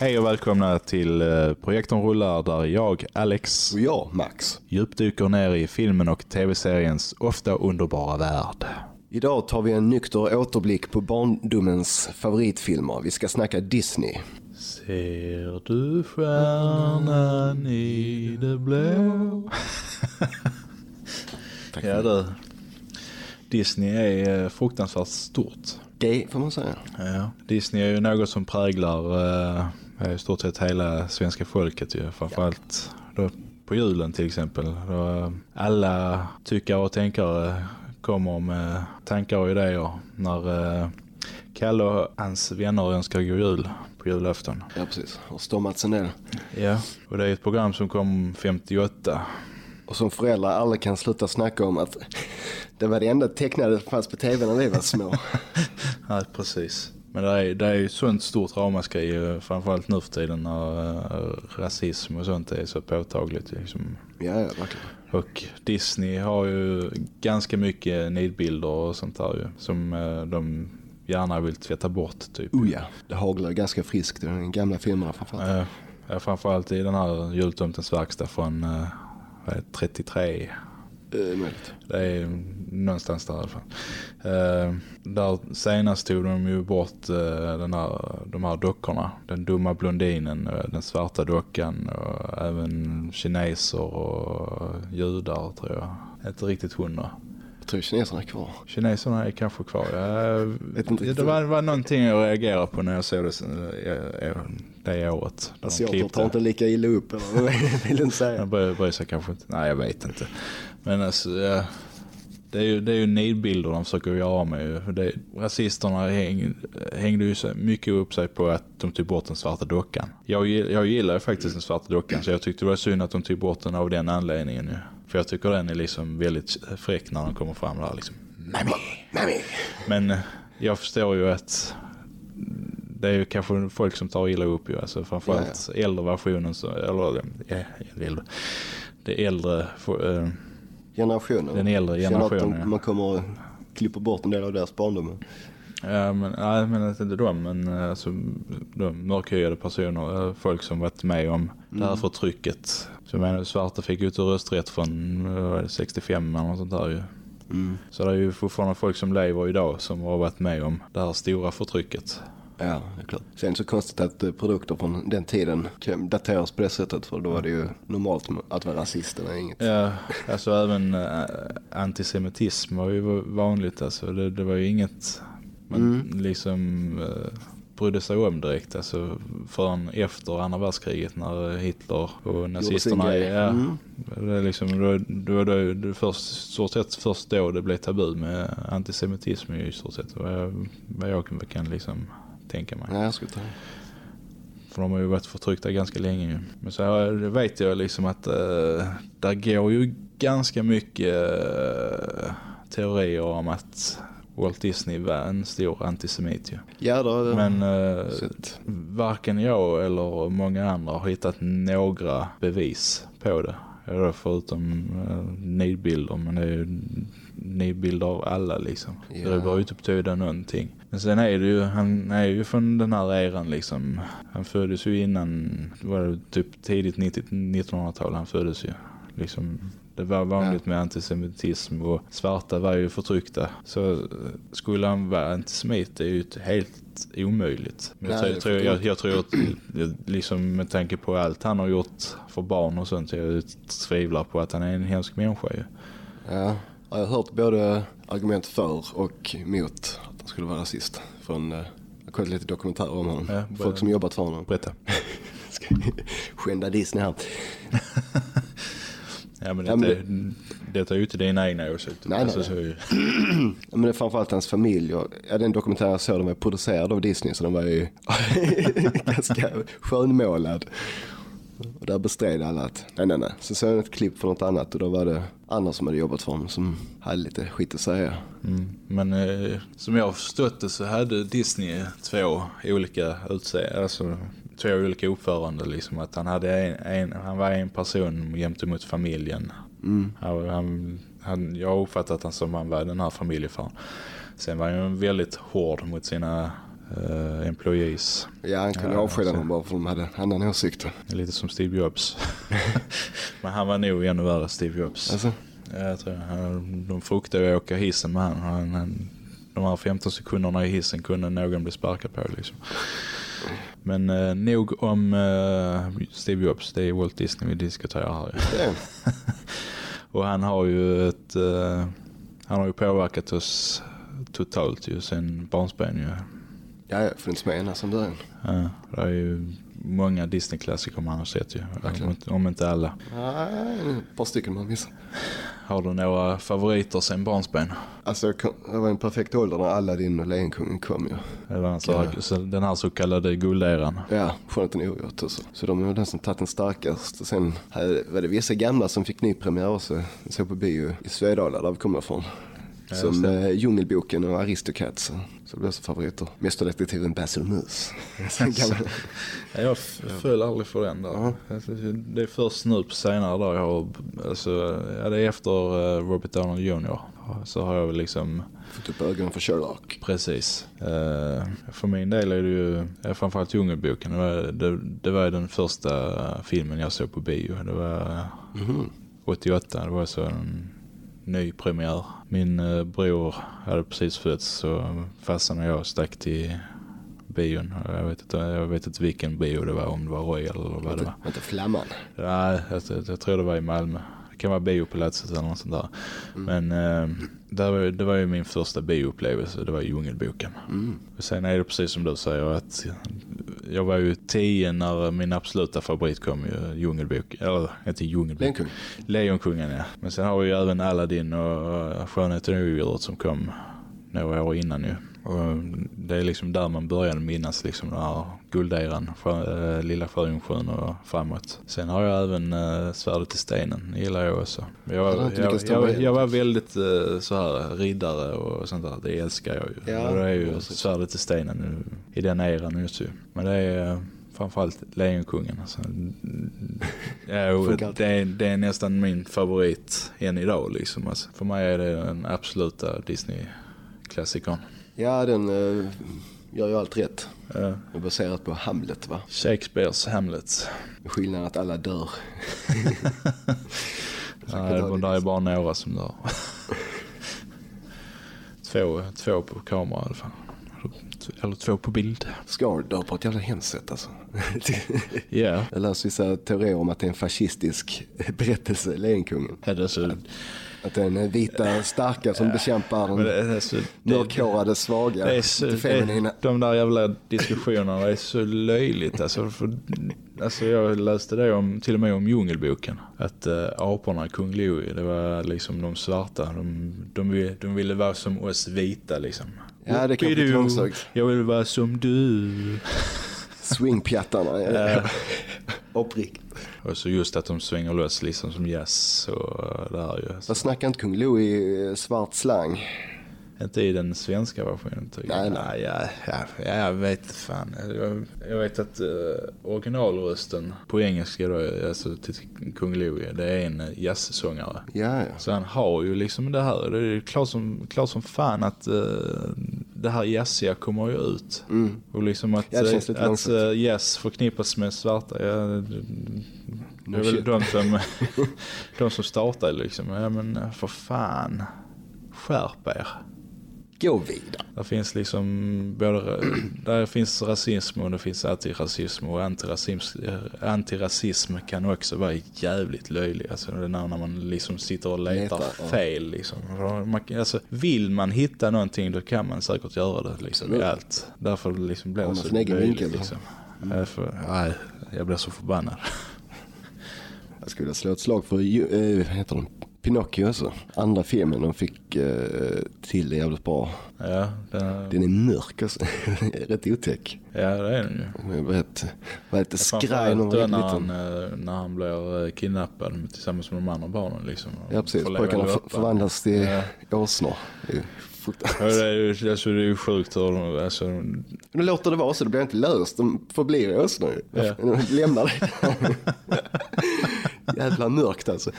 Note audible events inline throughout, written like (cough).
Hej och välkomna till eh, Projektorn rullar där jag, Alex, Och jag, Max. djupdyker ner i filmen och tv-seriens ofta underbara värld. Idag tar vi en nykter återblick på barndomens favoritfilmer. Vi ska snacka Disney. Ser du stjärnan i det blå? (laughs) Ja du, Disney är eh, fruktansvärt stort. Det får man säga. Ja. Disney är ju något som präglar eh, i stort sett hela svenska folket ju. Framförallt då på julen till exempel. Då eh, alla tyckare och tänkare kommer med tankar och idéer när eh, Kalle och hans vänner önskar god jul på julafton. Ja, precis. Och stormat sen ner. Ja, och det är ett program som kom 58. Och som föräldrar aldrig kan sluta snacka om att (laughs) det var det enda tecknade som fanns på tv när vi var små. (laughs) Ja, precis. Men det är, det är ju sånt stort ramaskri, eh, framförallt nu för tiden när eh, rasism och sånt är så påtagligt. Liksom. Ja, ja, verkligen. Och Disney har ju ganska mycket nidbilder och sånt där ju, som eh, de gärna vill tvätta bort typ. Oh ja, det haglar ganska friskt i de gamla filmerna framförallt. Eh, ja, framförallt i den här jultomtens verkstad från det, 33. Uh, möjligt. Det är någonstans där i alla fall. Eh, där senast tog de ju bort eh, den här, de här dockorna. Den dumma blondinen, eh, den svarta dockan och även kineser och judar tror jag. Inte riktigt hundra. Jag tror kineserna är kvar. Kineserna är kanske kvar. Jag inte det var, var någonting jag reagerade på när jag såg det eh, eh, det året. de Asiater tar inte lika illa upp, eller vad vill du säga? Bryr, bryr sig kanske inte. Nej, jag vet inte. Men alltså, ja, det är ju, det är ju nidbilder de försöker göra med. Det, rasisterna häng, hängde ju så mycket upp sig på att de tog bort den svarta dockan. Jag, jag gillar ju faktiskt den svarta dockan så jag tyckte det var synd att de tog bort den av den anledningen. Ju. För jag tycker den är liksom väldigt fräck när den kommer fram där liksom. Mami, mami. Men eh, jag förstår ju att det är ju kanske folk som tar illa upp ju. Alltså framförallt äldre versionen. Så, eller ja, äldre. Det äldre, eh, Generationen. Den äldre Känner att generationen, de. Man kommer att klippa bort en del av deras barndom. ja, men, nej, men inte de, men eh, alltså, de mörkhyade personer, eh, folk som varit med om det här förtrycket. Så jag menar, svarta fick inte rösträtt från eh, vad är det, 65 eller något sånt där ju. Mm. Så det är ju fortfarande folk som lever idag som har varit med om det här stora förtrycket. Ja, det är klart. Sen så konstigt att eh, produkter från den tiden kan dateras på det sättet. För då var det ju normalt att vara rasist eller inget. Ja, alltså även äh, antisemitism var ju vanligt. Alltså det, det var ju inget man liksom äh, brydde sig om direkt. Alltså förrän efter andra världskriget när Hitler och nazisterna... Ja, Mm. det är liksom, då, då, då, det först, stort sett först då det blev tabu med antisemitism i stort sett. Vad jag, vad jag kan liksom tänka mig. Nej, jag skulle ta För de har ju varit förtryckta ganska länge ju. Men så vet jag liksom att uh, där går ju ganska mycket eh, teorier om att Walt Disney var en stor antisemit ju. Ja, då, då. Men eh, varken jag eller många andra har hittat några bevis på det. Förutom uh, nidbilder, men det är ju nidbilder av alla liksom. Ja. Det behöver ju inte betyda någonting. Men sen är det ju, han är ju från den här eran liksom. Han föddes ju innan, var det typ tidigt 90 1900-tal han föddes ju. Liksom, det var vanligt med antisemitism och svarta var ju förtryckta. Så skulle han vara antisemit det är ju helt omöjligt. Men jag, tror, jag, jag, jag tror att liksom med tanke på allt han har gjort för barn och sånt jag tvivlar på att han är en hemsk människa ju. Ja. Ja, Jag har hört både argument för och emot att han skulle vara rasist. Från, eh, jag har kollat lite dokumentärer om honom. Ja, Folk som jobbat för honom. Berätta. (laughs) Skända Disney här. (laughs) Ja men Ja, detta, men detta är ju inte dina egna åsikter. Nej, Alltså, nej. så, (clears throat) Ja, men det är framförallt hans familj. Och, ja, den dokumentären jag såg, den var producerad av Disney så den var ju (laughs) ganska skönmålad. Och där bestred alla att nej, nej, nej. Så såg jag ett klipp från något annat och då var det andra som hade jobbat för honom som hade lite skit att säga. mm. Men eh, som jag har förstått det så hade Disney två olika utseenden, alltså två olika uppförande liksom. Att han, hade en, en, han var en person gentemot familjen. Mm. Han, han, han, jag har uppfattat han som han var den här familjefaren. Sen var han ju väldigt hård mot sina uh, employees. Ja, han kunde Ja, avskeda så- dem bara för de hade annan åsikt. Lite som Steve Jobs. (laughs) (laughs) Men han var nog ännu värre Steve Jobs. Alltså, Ja, jag tror han, de fruktade att åka hissen med han. han, han de här 15 sekunderna i hissen kunde någon bli sparkad på liksom. Men eh, nog om eh, Steve Jobs, det är Walt Disney vi diskuterar här. (laughs) Och han har ju ett, eh, han har ju påverkat oss totalt ju sen barnsben ju. Ja, jag funnits med ända som början. Ja, det är ju många Disney-klassiker man har sett ju. Om, inte- om inte alla. Nej, ett par stycken man missar. Har du några favoriter sen barnsben? Alltså, jag kom- jag var en perfekt ålder när Aladdin och Lejonkungen kom ju. Eller alltså, Ja. den här så kallade gulderan. Ja, Skönheten odjuret och så. Så de är den som tagit den starkast. Och sen var det vissa gamla som fick ny premiär också. Jag såg på bio i Svedala där vi kommer ifrån. Ja, Som det. eh, Djungelboken och Aristocats. Så det blev så favoriter. Mästerdetektiven Basil Moose. (laughs) Ja, Jag föll aldrig för den där. Alltså, Det är först nu på senare dag jag har, alltså, ja, det är efter eh, Robert Downey Jr. Så har jag väl liksom, Fått upp ögonen för Sherlock. precis. Eh, för min del är det ju, ja, framförallt Djungelboken. Det var, det, det var den första filmen jag såg på bio. Det var Mhm. 88, det var så en ny premiär. Min eh, bror hade precis fötts så farsan och jag stack till bion. Jag vet, inte, jag vet inte vilken bio det var, om det var Royal eller vad det var. inte Flamman. Nej, jag, jag tror det var i Malmö. Kan vara biopalatset eller något sånt där. Men eh, där var, det var ju min första bioupplevelse, det var Djungelboken. Mm. Och sen är det precis som du säger att jag var ju tio när min absoluta favorit kom ju Djungelbok, eller inte Djungelbok. Lejonkung. Lejonkungen ja. Men sen har vi ju även Aladdin och Skönheten och odjuret som kom några år innan ju. Och det är liksom där man började minnas liksom den här gulderan, äh, Lilla Sjöjungfrun och framåt. Sen har jag även äh, Svärdet i stenen, gillar jag också. Jag, Jag jag, jag, jag var väldigt äh, så här riddare och sånt där, det älskar jag ju. Ja, det är ju. Svärdet i stenen nu, i den eran just ju. Men det är framförallt Lejonkungen. Alltså. (laughs) Ja, det, är, det är nästan min favorit än idag liksom. Alltså, för mig är det den absoluta Disney-klassikern. Ja, den eh, gör ju allt rätt. Ja. Baserat på Hamlet va? Shakespeares Hamlet. Skillnaden att alla dör. (laughs) Ja, det är, där är bara några som dör. två, två på kamera i alla fall. Eller två på bild. Scar dör på ett jävla hemskt sätt alltså. Ja. Jag läste vissa teorier om att det är en fascistisk berättelse, Lejonkungen. Ja, det är så, Att det är den vita starka som bekämpar den mörkhårade svaga, det är så, det de där jävla diskussionerna är så löjligt. Alltså, för, alltså jag läste det om, till och med om Djungelboken. Att äh, aporna Kung Louie, det var liksom de svarta. De, de, ville, de ville vara som oss vita liksom. Ja, det kan bli långsökt. Jag vill vara som du. Swingpjattarna. Ja. Uppriktigt. Och så just att de svänger loss liksom som jazz och eh, det här ju. Vad snackar inte kung Louie eh, svart slang? Inte i den svenska versionen tycker Nej, jag. nej. Ja, ja, ja, jag vet fan. Jag, jag vet att uh, originalrösten på engelska då, alltså till Kung Louie, det är en uh, jazzsångare. Ja, ja. Så han har ju liksom det här. Det är klart som, klart som fan att eh, det här jazziga kommer ju ut. Mm. Och liksom att, Ja, lite att långsamt. uh, jazz förknippas med svarta. Ja, det, är väl de som, (laughs) de som startar liksom. Ja men eh, för fan. Skärp er. Gå vidare. Det finns liksom både, där finns rasism och det finns antirasism och antirasism, antirasism kan också vara jävligt löjlig. Alltså det är när man liksom sitter och letar Letar, fel liksom. Man, alltså, vill man hitta någonting då kan man säkert göra det liksom i allt. Därför liksom blir det så löjligt liksom. Jag, får, nej, jag blir så förbannad. Jag skulle slå ett slag för, vad heter de? Pinocchio också. Andra filmen de fick eh, till det jävligt bra. Ja, den, Den är mörk alltså. (laughs) Rätt otäck. ja det är den ju. Var rätt, var lite skraj när var när han, eh, när han blir eh, kidnappad tillsammans med de andra barnen liksom. Ja precis, pojkarna förvandlas till Ja. åsnor. Är Ja, det är ju alltså, det är ju sjukt hur de, alltså, Men låter det vara så, det blir inte löst. De förblir åsnor. Ja. (laughs) De lämnar det. (laughs) Jävla mörkt alltså.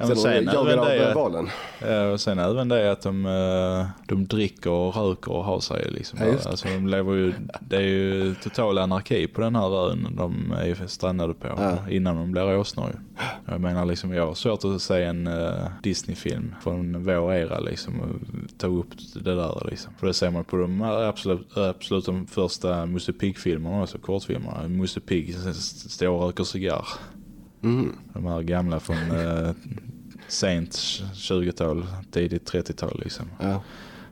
Ja, Sen även av det- valen. Ja, och sen även det att de, eh, de dricker och röker och har sig. Liksom. Ja, alltså, de lever ju, det är ju total anarki på den här ön de är strandade på Ja. innan de blir åsnor. Jag menar, liksom, jag har svårt att se en uh, Disney-film från vår era liksom, och ta upp det där. Liksom. För det ser man på de absolut, absolut de första Musse Pigg-filmerna också, kortfilmerna. Musse Pigg s- står och röker cigarr. Mm. De här gamla från uh, sent 20-tal, tidigt 30-tal liksom. Ja.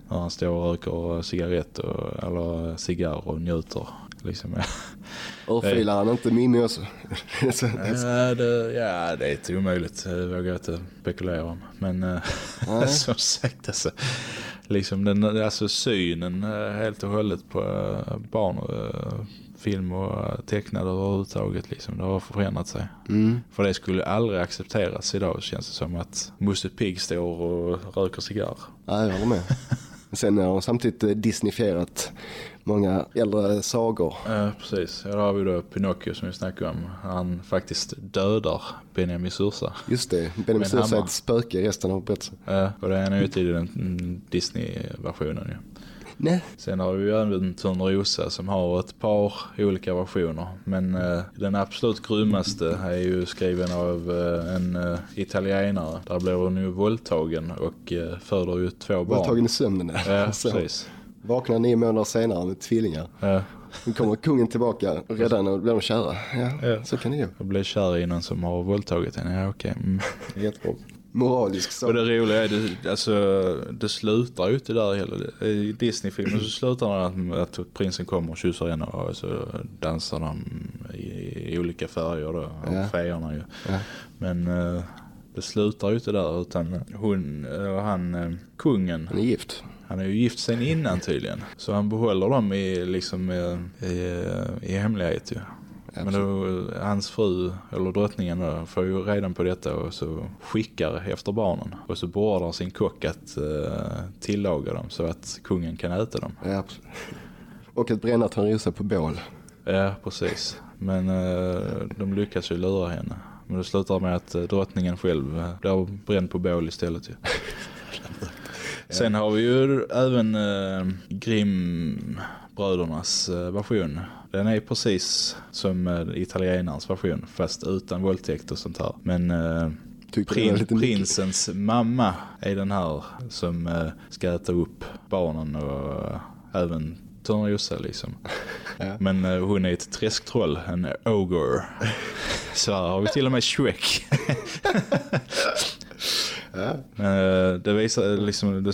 När han står och röker cigarett och, eller cigarr och njuter. Liksom. (laughs) Örfilar han inte Mimmi också? Så- Ja, det, ja, det är inte omöjligt. Det vågar jag inte spekulera om. Men eh, (laughs) som sagt, alltså, liksom den, alltså synen eh, helt och hållet på eh, barn eh, film och tecknade överhuvudtaget. Liksom, det har förändrat sig. Mm. För det skulle aldrig accepteras idag känns det som att Musse Pigg står och röker cigarr. Ja, jag håller med. (laughs) Sen har samtidigt eh, disneyfierat många äldre sagor. Ja, precis. Ja, då har vi då Pinocchio som vi snackade om. Han faktiskt dödar Benjamin Sursa. Just det, Benjamin Sursa är ett spöke resten av berättelsen. Ja, och det är ute i den mm, Disney-versionen ju. Nej. Sen har vi ju även Törnrosa som har ett par olika versioner. Men eh, den absolut grymmaste är ju skriven av eh, en eh, italienare. Där blir hon ju våldtagen och eh, föder ju två barn. tagen i sömnen. Ja, (laughs) Så. precis. Vaknar nio månader senare med tvillingar. Ja, Nu kommer kungen tillbaka och räddar henne och blir de kära. Ja, Ja. så kan det gå. och blir kär i någon som har våldtagit henne. Ja, okej. Mm. Jättebra. Moralisk Och sak. det roliga är, det, alltså, det slutar ju inte där heller. I Disney-filmen så slutar det med att prinsen kommer och kysser henne och så dansar de i, i olika färger då, Ja. fejerna ju. Ja. Men eh, det slutar ju inte där utan hon och han, eh, kungen, Han är gift. han är ju gift sen innan tydligen. Så han behåller dem i, liksom, eh, i, i hemlighet ju. Men då, hans fru, eller drottningen då, får ju redan på detta och så skickar efter barnen. Och så beordrar sin kock att uh, tillaga dem så att kungen kan äta dem. Ja, absolut. Och att bränna Törnrosa på bål. Ja, precis. Men eh, de lyckas ju lura henne. Men det slutar med att uh, drottningen själv uh, blir bränd på bål istället ju. (laughs) Sen har vi ju även uh, Grimm-brödernas version. Den är precis som italienarens version fast utan våldtäkt och sånt här. Men var Prin, lite mycket. prinsens mamma är den här som uh, ska äta upp barnen och uh, även Törnrosa liksom. (laughs) Ja. Men uh, hon är ett träsktroll, en ogre. (laughs) Så här har vi till och med Shrek. (laughs) Ja. Men uh, det visar liksom, det,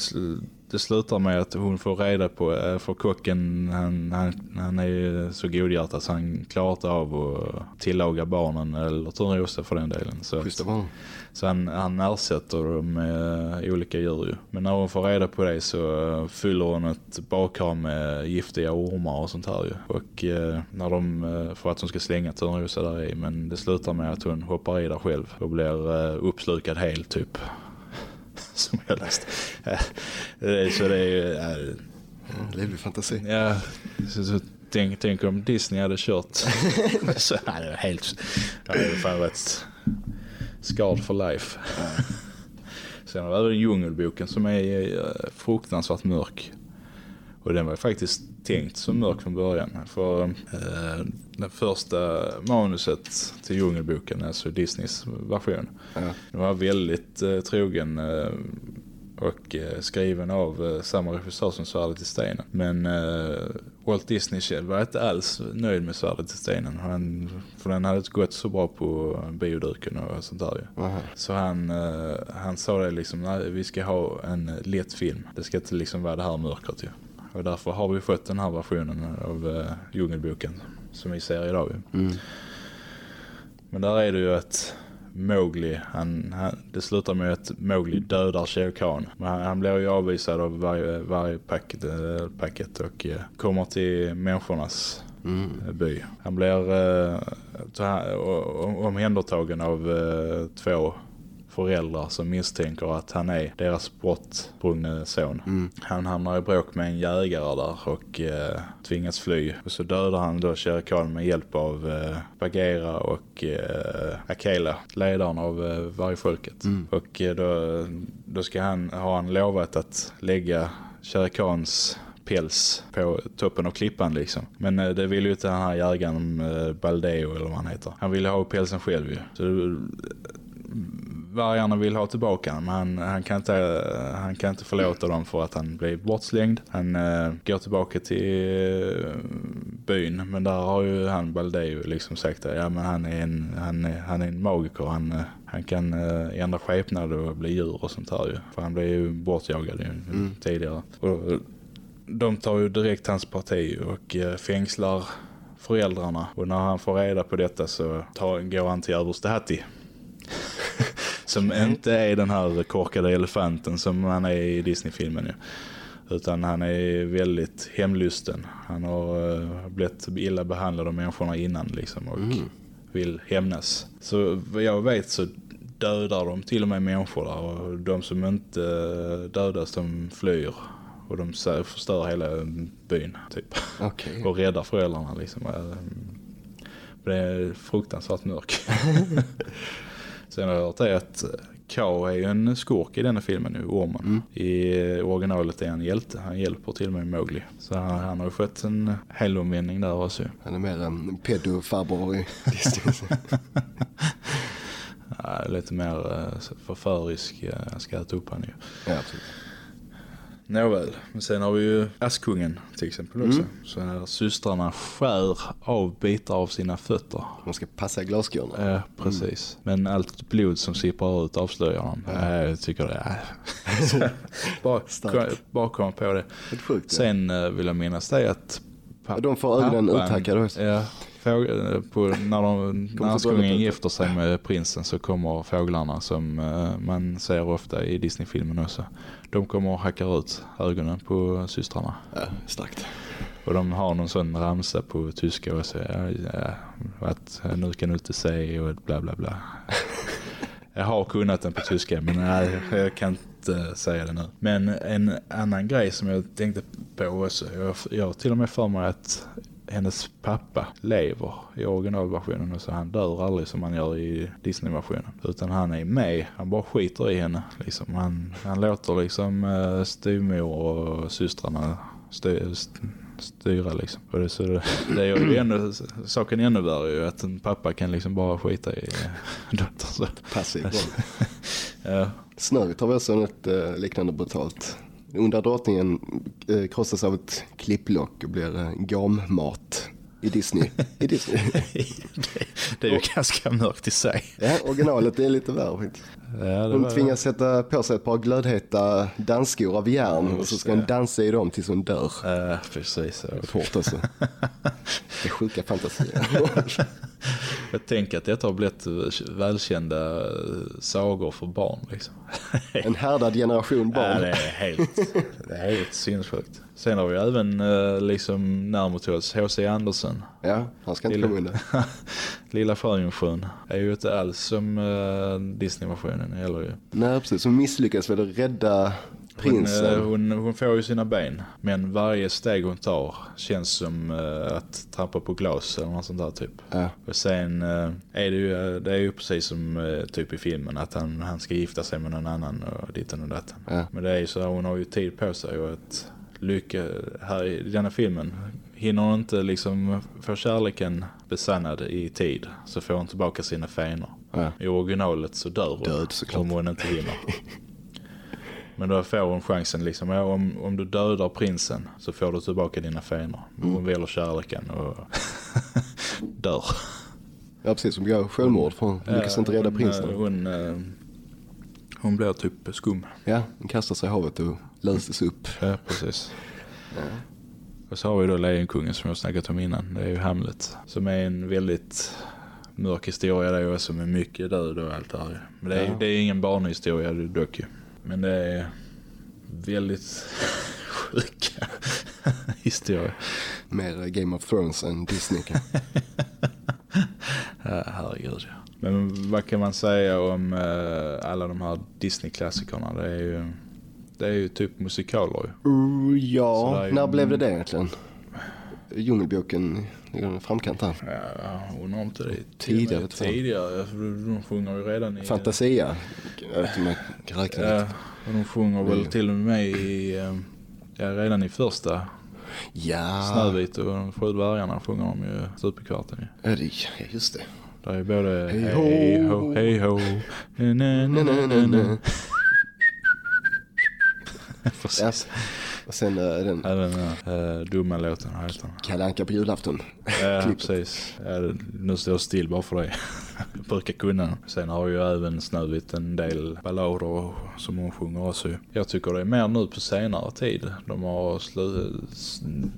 det slutar med att hon får reda på, uh, för kocken han, han, han är ju så godhjärtad så han klarar av att tillaga barnen eller Törnrosa för den delen. Så, så han, han ersätter dem med uh, olika djur ju. Men när hon får reda på det så uh, fyller hon ett badkar med giftiga ormar och sånt här ju. Och när de, för att hon ska slänga Törnrosa där i. Men det slutar med att hon hoppar i där själv och blir uppslukad helt typ. (laughs) Som jag läst. Eh, så det är ju... Ja, Livlig fantasi. Ja, så, så tänk, tänk om Disney hade kört. (laughs) så hade det helt... Det hade fan varit scarred for life. Sen har vi även Djungelboken som är eh, fruktansvärt mörk. Och den var faktiskt tänkt som mörk från början. För eh, den första manuset till Djungelboken, alltså Disneys version, Ja. den var väldigt eh, trogen eh, och eh, skriven av eh, samma regissör som Svärdet i stenen. Men eh, Walt Disney själv var inte alls nöjd med Svärdet i stenen. Han, för den hade inte gått så bra på bioduken och sånt där ju. Aha. Så han, eh, han sa det liksom, nej vi ska ha en lätt film. Det ska inte liksom vara det här mörkret ju. Och därför har vi fått den här versionen av eh, Djungelboken som vi ser idag. Mm. Men där är det ju att Mowgli, han, han, det slutar med att Mowgli dödar Shere Khan. Men han, han blir ju avvisad av varje, varje packet, äh, packet och eh, kommer till människornas Mm. eh, by. Han blir uh, omhändertagen av eh, två föräldrar som misstänker att han är deras brottsprungne son. Mm. Han hamnar i bråk med en jägare där och eh, tvingas fly. Och så dödar han då Shere med hjälp av eh, Bagheera och eh, Akela, ledaren av eh, vargfolket. Mm. Och eh, då, då ska han, har han lovat att lägga Shere päls på toppen av klippan liksom. Men eh, det vill ju inte den här jägaren eh, Baldeo eller vad han heter. Han vill ha pälsen själv ju. Så det, vargarna vill ha tillbaka honom. Han, han, kan inte, han kan inte förlåta dem för att han blir bortslängd. Han uh, går tillbaka till uh, byn. Men där har ju han Baldeo liksom sagt att ja, men han, är en, han, är, han är en magiker. Han, uh, han kan uh, ändra skepnad och bli djur och sånt här ju. För han blev ju bortjagad ju, Mm. tidigare. Och, de tar ju direkt hans parti och uh, fängslar föräldrarna. Och när han får reda på detta så tar, går han till överste Hatti. Som inte är den här korkade elefanten som han är i Disney-filmen ju. Utan han är väldigt hemlysten. Han har uh, blivit illa behandlad av människorna innan liksom och Mm. vill hämnas. Så vad jag vet så dödar de till och med människor där och de som inte eh, dödas de flyr. Och de förstör hela byn typ. Okej. Och räddar föräldrarna liksom. Eh, Det är fruktansvärt mörk. (laughs) (laughs) Sen har jag hört det att Kao är ju en skurk i denna filmen nu, ormen. Mm. I originalet är han hjälte. Han hjälper till med Mowgli. Så han, han har ju fått en helomvändning där också. Han är mer en pedofarbror i (laughs) Disney. Ja, lite mer eh, förförisk. eh, Jag ska äta upp han ju. ja, absolut. Nåväl, men sen har vi ju Askungen till exempel också. Mm. Så här systrarna skär av bitar av sina fötter. Man ska passa glasskorna. Ja, precis. Men allt blod som sipprar ut avslöjar dem. Ja. Jag tycker det är... (laughs) bara, bara komma på det. Helt sjukt. Sen eh, vill jag minnas det att... pa- Och de får ögonen uthackade också. Ja, fåg- eh, på, när, de, när Askungen bröllopet. gifter sig med prinsen så kommer fåglarna som eh, man ser ofta i Disney-filmen också. De kommer och hackar ut ögonen på systrarna. Ja, starkt. Och de har någon sån ramsa på tyska och så ja, att nu kan du inte säga och bla bla bla. (laughs) Jag har kunnat den på tyska men nej, jag kan inte säga det nu. Men en annan grej som jag tänkte på också. Jag, jag till och med för mig att hennes pappa lever i originalversionen och så han dör aldrig som han gör i Disney-versionen. Utan han är med, han bara skiter i henne. Liksom. Han, han låter liksom uh, styvmor och systrarna styr, styra liksom. Och det, så det, det är ju ännu, saken ännu värre ju att en pappa kan liksom bara skita i eh, dottern. Så. Passiv. (laughs) Ja, Snövit har vi också något eh, liknande brutalt. Under drottningen eh, krossas av ett klipplock och blir eh, gammat i Disney. I Disney. det, (laughs) det är ju ganska mörkt i sig. ja, originalet är lite värre faktiskt. Ja, Hon var- tvingas sätta på sig ett par glödheta dansskor av järn och så ska hon dansa i dem tills hon dör. Ja, precis. Det är hårt alltså. (laughs) Det är sjuka fantasier. (laughs) Jag tänker att detta har blivit välkända eh, sagor för barn. Liksom. (laughs) En härdad generation Ja, barn. det är helt, det är helt sinnessjukt. Sen har vi även eh, liksom till oss H.C. Andersen. Ja, han ska inte komma undan. Lilla Sjöjungfrun är ju inte alls som uh, Disney-versionen eller ju. Nej, precis. Hon misslyckas med att rädda Hon, prinsen. eh, hon, hon får ju sina ben. Men varje steg hon tar känns som eh, att trampa på glas eller något sånt där typ. Ja, Och sen eh, är det ju, eh, det är ju precis som eh, typ i filmen att han, han ska gifta sig med någon annan och ditten och datten. ja. Men det är ju så hon har ju tid på sig och att lycka här i denna filmen hinner hon inte liksom få kärleken besannad i tid så får hon tillbaka sina fenor. ja. I originalet så dör hon Död, såklart. om hon inte hinner. (laughs) Men då får hon chansen liksom, ja, om, om du dödar prinsen så får du tillbaka dina fenor. Mm. Hon väljer kärleken och (laughs) dör. ja, precis. Hon begår självmord för hon lyckas inte rädda hon, prinsen. eh, Hon, eh, hon blir typ skum. Ja, hon kastar sig i havet och löses upp. Ja, precis. Och så har vi då Lejonkungen som jag snackat om innan. Det är ju Hamlet. Som är en väldigt mörk historia där också med mycket död och allt det här. Men det är, Ja. det är ingen barnhistoria dock ju. Men det är väldigt (laughs) sjuka (laughs) historier. Mer Game of Thrones än Disney. kan- (laughs) Ja, herregud. Men vad kan man säga om eh, alla de här Disney-klassikerna? Det är ju, det är ju typ musikaler. Uh, ja, när blev det det egentligen? Djungelboken ligger framkant här. Ja, undrar om inte det är Tidigare. Tidigare, de sjunger ju redan i... Fantasia. Kan räkna Ja, och de sjunger väl till och med i... eh, Ja, redan i första Ja, Snövit och de sju dvärgarna sjunger de ju superkvarten ja, det- just det. Där är både Hej hej ho. ho, hej ho, (laughs) Precis. Och sen äh, den Även den äh, dumma låten? Kalle Anka på julafton. Ja, (laughs) precis. Ja, nu står jag still bara för det. Jag (laughs) brukar kunna. Sen har ju även Snövit en del ballader som hon sjunger också. Jag tycker det är mer nu på senare tid. De har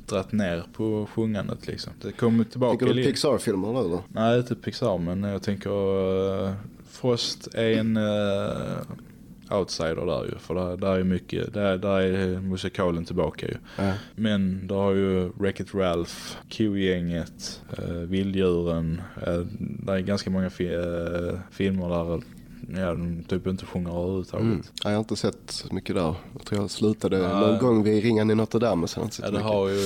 dratt ner på sjungandet liksom. Det kommer tillbaka Tycker du Pixar-filmer nu eller? Nej, inte Pixar, men jag tänker uh, Frost är en uh, outsider där ju. För där, där är mycket, där, där är musikalen tillbaka ju. Ja. Men du har ju Wreck-It Ralph, Q-gänget, uh, Vilddjuren. Uh, det är ganska många fi eh, filmer där ja, de typ inte sjunger överhuvudtaget. Mm. Ja, Jag har inte sett så mycket där. Jag tror jag slutade Nej. någon gång vid Ringen i Notre Dame. Jag har inte sett Ja, det mycket. har ju,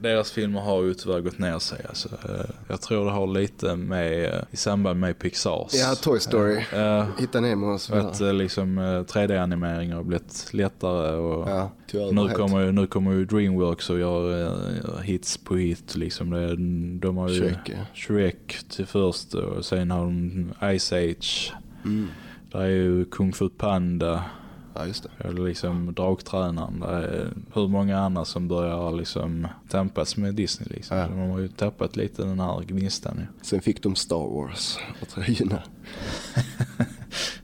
deras filmer har ju tyvärr gått ner sig. Alltså. Eh, Jag tror det har lite med, eh, i samband med Pixars. Ja, Toy Story. Ja, Hitta Nemo och så att eh, liksom eh, 3D-animeringar har blivit lättare och Ja, nu, kommer, ju- nu kommer ju Dreamworks och gör eh, hits på hit liksom. Det, de har ju Shrek. Shrek till först och sen har de Ice Age. Mm. Där är ju Kung Fu Panda. Ja, just det. Eller liksom Draktränaren. Det är hur många andra som börjar liksom tampas med Disney liksom. Ja. De har ju tappat lite den här gnistan ju. Sen fick de Star Wars och tröjorna. (laughs)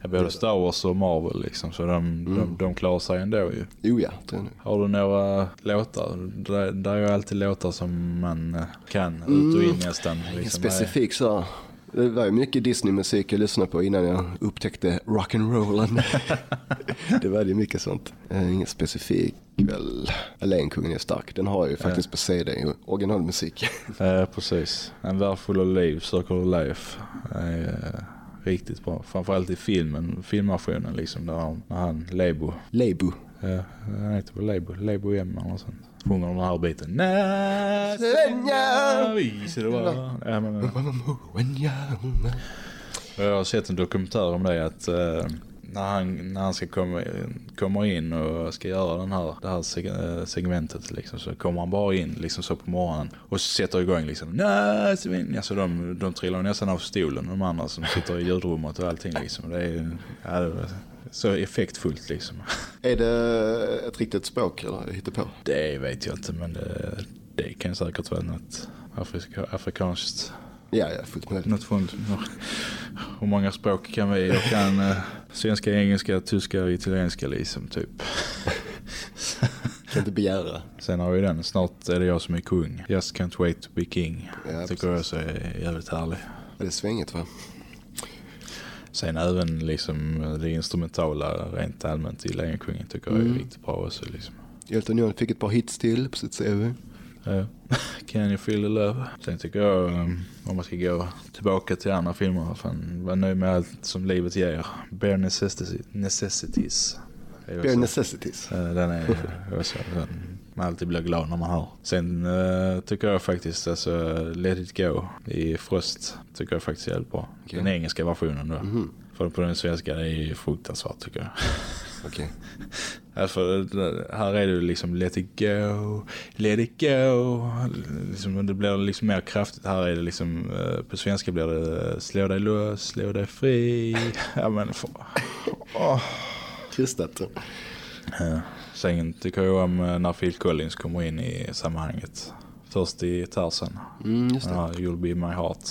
Ja, Både Star Wars och Marvel liksom. Så de, de, de klarar sig ändå ju. Jo ja, tror jag. Har du några låtar? Där, där är ju alltid låtar som man kan ut och in nästan. Ingen Liksom, specifik så. Det var ju mycket Disney-musik jag lyssnade på innan jag upptäckte rock'n'rollen. (laughs) det var det mycket sånt. Eh, Ingen specifik väl. Lejonkungen är stark. Den har ju faktiskt på CD, originalmusik. (laughs) Eh, precis. En värld full av liv, Circle of Life. är eh, riktigt bra. Framförallt i filmen, filmversionen liksom. Där han, Lebo. Leibu. Eh, han heter väl Lebo, Lebo M eller sånt. Sjunger den här biten. Nä, Svenja. vis det var. Ja, men, When you're- Jag har sett en dokumentär om det att eh, när, han, när han ska komma, komma in och ska göra den här, det här eh, segmentet liksom, så kommer han bara in liksom så på morgonen och sätter igång liksom nej, Sven." alltså de, de trillar nästan av stolen de andra som sitter i ljudrummet och allting liksom. Det är ja, det är så effektfullt liksom. Är det ett riktigt språk eller hittepå? Det vet jag inte men det, det kan säkert vara något afrika, afrikanskt Ja, ja, fullt det. Något från, hur många språk kan vi? Jag kan eh, svenska, engelska, tyska, italienska liksom typ. Kan inte begära. Sen har vi den, snart är det jag som är kung. Just can't wait to be king. Ja, Tycker jag så är jävligt härlig. Det är svänget va? Sen även liksom det instrumentala rent allmänt i Lejonkungen tycker jag är Mm. riktigt bra också liksom. Elton John fick ett par hits till på sitt CV. Ja. (laughs) Can you feel the love? Sen tycker jag, um, om man ska gå tillbaka till andra filmer, fan, var nöjd med allt som livet ger. Bare necessities. Det är Bare necessities. Den är också, den, man alltid blir glad när man hör. Sen eh, tycker jag faktiskt, alltså Let It Go i Frost tycker jag faktiskt jävligt bra. Okej. Den engelska versionen då. Mhm. För på den svenska det är ju fruktansvärt tycker jag. (laughs) Okej. Ja, för det- här är det liksom let it go, let it go. Liksom, det blir liksom mer kraftigt. Här är det liksom, eh, på svenska blir det slå dig loss, slå dig fri. Ja men för, åh. Krystat. Ja. Sen tycker jag om eh, när Phil Collins kommer in i sammanhanget. Först i Tarzan. Mm, just det. Ja, You'll be my heart.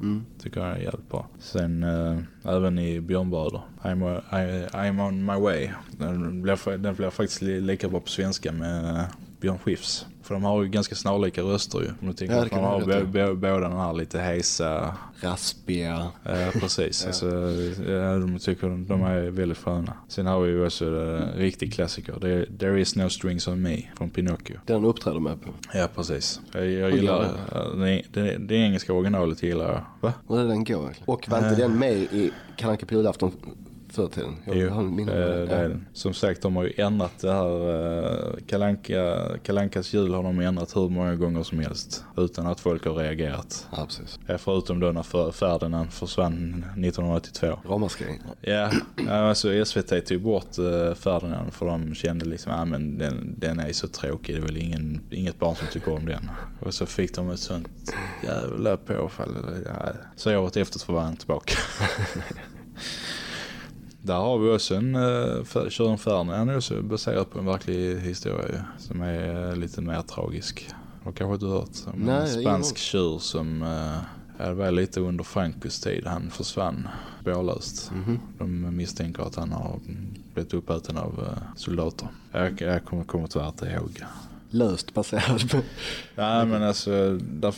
Mm. Tycker jag är jävligt bra. Sen äh, även i Björnbröder. I'm, I, I'm on my way. Den blir, den blir faktiskt li- lika bra på svenska med Björn Skifs. För de har ju ganska snarlika röster ju. Om du tänker Ja, att har man bo- båda den här lite hesa, Raspiga. ja precis. Ja. alltså, ja, de tycker de, de är väldigt sköna. Sen har vi ju också en riktig klassiker. Det är There is no strings on me från Pinocchio. Den uppträder med på. Ja precis. Jag, jag gillar det, det, det engelska originalet gillar jag. Va? Är den går egentligen. Och var inte den med i Kalle Anka på julafton förr tiden? Jag Jo, har minne eh, det är den. Som sagt, de har ju ändrat det här. eh, Kalanka, Kalankas jul har de ändrat hur många gånger som helst. Utan att folk har reagerat. Ja, precis. Ja, Förutom då när Ferdinand försvann 1982. Ramaskri. Ja, ja, alltså SVT tog bort uh, Ferdinand för de kände liksom att ah, men den, den är så tråkig. Det är väl ingen, inget barn som tycker om den. Och så fick de ett sånt jävla påfall. Ja, så året efter var han tillbaka. (laughs) (laughs) Där har vi också en Ferdinand. Han är också baserad på en verklig historia som är eh, lite mer tragisk. Har kanske inte hört om en spansk tjur som uh, det var lite under Francos tid. Han försvann spårlöst. Mhm. De misstänker att han har blivit uppäten av eh, soldater. Jag, jag kommer, kommer tyvärr inte ihåg. Löst baserad på. Ja men alltså, där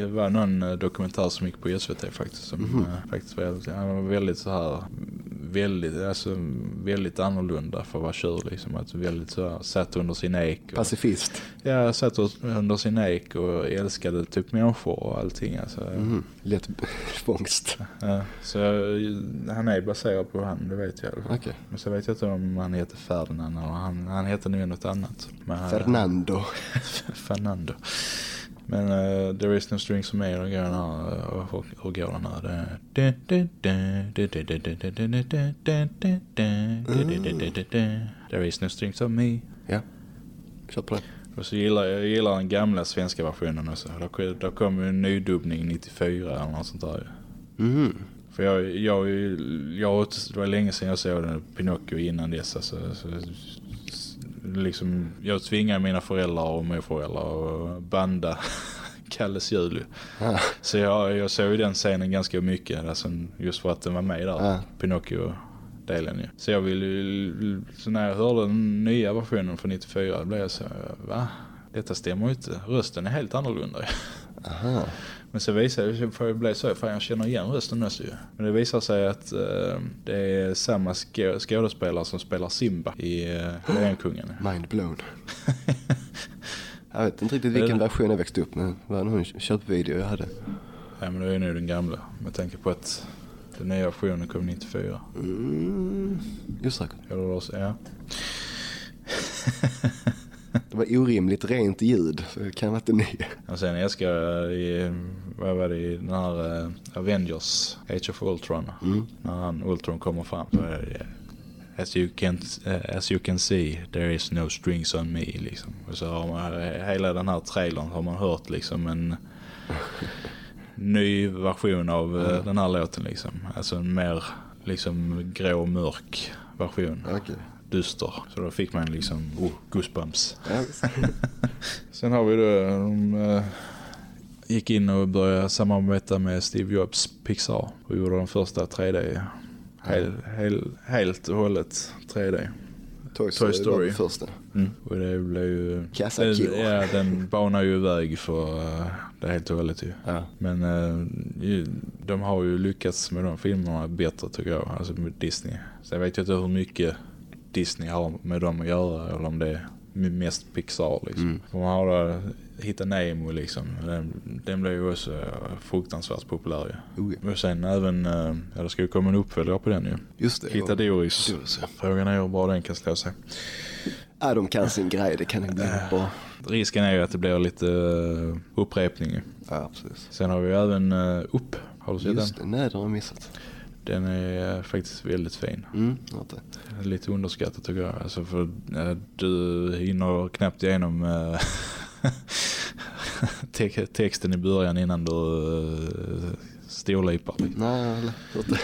det var någon eh, dokumentär som gick på SVT faktiskt. Som eh, faktiskt var, han var väldigt så här, väldigt, alltså, väldigt annorlunda för att vara tjur liksom. Att väldigt så här, satt under sin ek. Och, Pacifist. ja, satt under sin ek och älskade typ människor och allting. Alltså, Mhm. Lätt fångst. (laughs) ja, så eh, han är baserad på han, det vet jag. Okej. Men så vet jag inte om han heter Ferdinand eller han, han heter nog något annat. Men, han- Fernando. Fernando. Men uh, There is no strings for me, då här, uh, hur, hur går den här? There is no strings of me. Ja. Kör på det. Och så gillar jag, gillar den gamla svenska versionen också. Där, där kom ju en nydubbning 94 eller något sånt där. Mhm. För jag, jag, jag, det var länge sedan jag såg den Pinocchio innan dess. Alltså, så, liksom, jag tvingade mina föräldrar och morföräldrar att banda (laughs) Kalles jul. ju. Ah. Så jag, jag såg ju den scenen ganska mycket. Alltså, just för att den var med där. Ja. Pinocchio-delen ju. Så jag vill ju, så när jag hörde den nya versionen från 94 blev jag så, va? Detta stämmer ju inte. Rösten är helt annorlunda. Aha. Men så visar det sig, för det blev så, för jag känner igen rösten också ju. Men det visar sig att eh, det är samma skå- skådespelare som spelar Simba i uh, Lejonkungen. (gasps) Mind blown. jag vet inte riktigt vilken version jag växte upp med. Det var nog en köpvideo jag hade. ja men det är nog den gamla. Med tanke på att den nya versionen kom 94. Mm. Då, så- ja. (laughs) Det var orimligt rent ljud. Så det kan inte ny. Och sen älskar jag i, vad var det, i den här eh, Avengers, Age of Ultron. Mm. När han, Ultron kommer fram så är det As you, can, eh, as you can see, there is no strings on me. Liksom. Och så har man hela den här trailern har man hört liksom en (laughs) ny version av eh, den här låten. Liksom. Alltså en mer liksom grå mörk version. Okej. Dyster. Så då fick man liksom oh, goosebumps. (laughs) Sen har vi då, de eh, gick in och började samarbeta med Steve Jobs Pixar och gjorde den första 3D. Hel, hel, helt och hållet 3D. Toy Toy Story. var det första. Mm. Och det blev ju... Den, ja, den banar ju iväg för eh, det helt och hållet ju. Ja. Men ju- de har ju lyckats med de filmerna bättre tycker jag, alltså med Disney. Jag vet ju inte hur mycket Disney har med dem att göra eller om det är mest Pixar liksom. Mm. Man har då Hitta Nemo liksom. Den, den blev ju också fruktansvärt populär ju. Oh, ja. Och sen även, eh, ja det ska ju komma en uppföljare på den ju. Just det. Hitta Doris. Doris, ja. Frågan är hur bra den kan slå sig. Ja, de kan sin grej. Det kan bli Äh. bra. Risken är ju att det blir lite uh, upprepning. Ja, precis. Sen har vi ju även Upp. Har du sett Just den? det. Nej, det har jag missat. Den är eh, faktiskt väldigt fin. Mm, inte. Lite underskattat tycker jag. Alltså för eh, du hinner knappt igenom uh, (laughs) te texten i början innan du uh, storlipar. Nej, det.